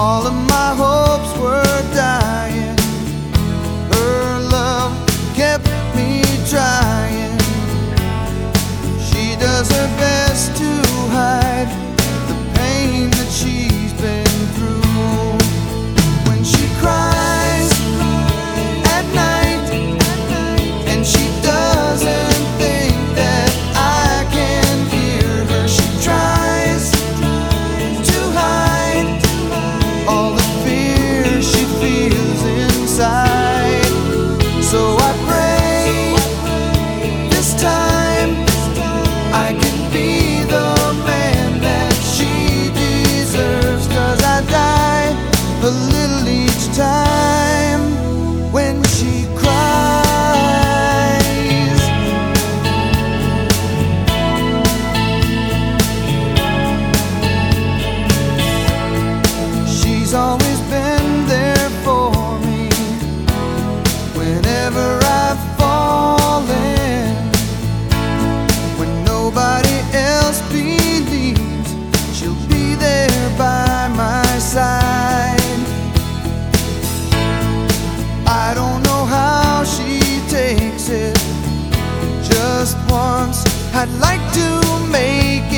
All of my hopes were just once. I'd like to make it.